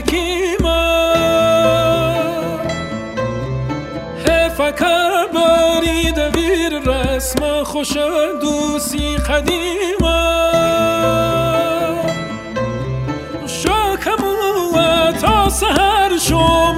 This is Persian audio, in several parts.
دگرون بی حکیمه حفکه برید ویر رسم خوش دوسی قدیمه شاکمو تا سهر شو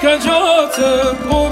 看着我怎么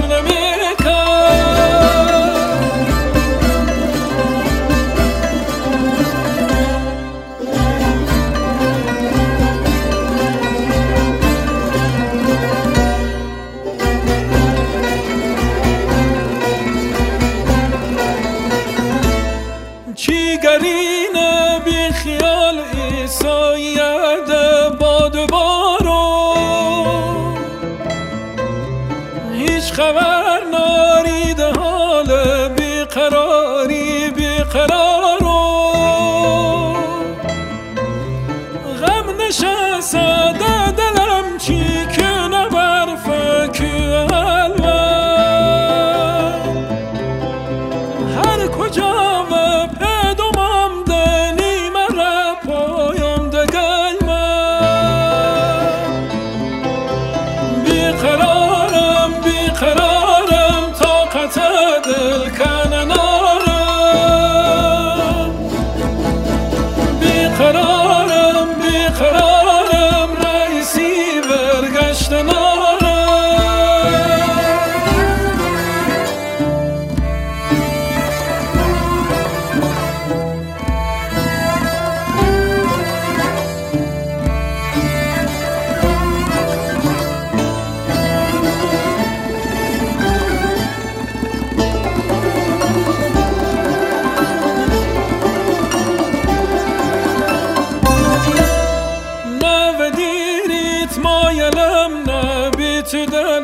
بیقراری Turn up!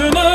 International.